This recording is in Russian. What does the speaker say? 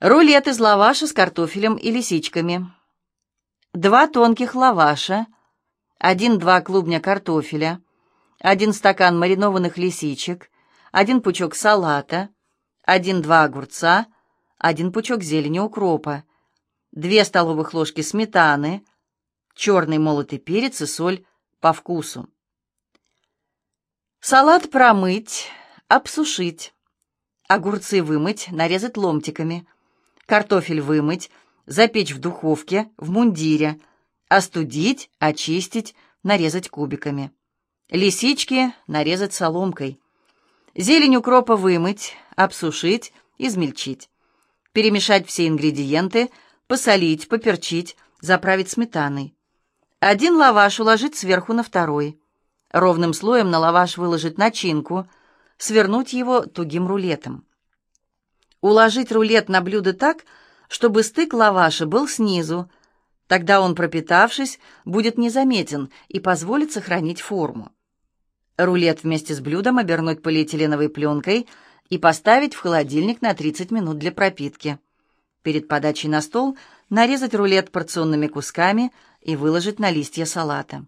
Рулет из лаваша с картофелем и лисичками. Два тонких лаваша, один-два клубня картофеля, один стакан маринованных лисичек, один пучок салата, один-два огурца, один пучок зелени укропа, две столовых ложки сметаны, черный молотый перец и соль по вкусу. Салат промыть, обсушить. Огурцы вымыть, нарезать ломтиками. Картофель вымыть, запечь в духовке, в мундире. Остудить, очистить, нарезать кубиками. Лисички нарезать соломкой. Зелень укропа вымыть, обсушить, измельчить. Перемешать все ингредиенты, посолить, поперчить, заправить сметаной. Один лаваш уложить сверху на второй. Ровным слоем на лаваш выложить начинку, свернуть его тугим рулетом. Уложить рулет на блюдо так, чтобы стык лаваша был снизу, тогда он, пропитавшись, будет незаметен и позволит сохранить форму. Рулет вместе с блюдом обернуть полиэтиленовой пленкой и поставить в холодильник на 30 минут для пропитки. Перед подачей на стол нарезать рулет порционными кусками и выложить на листья салата.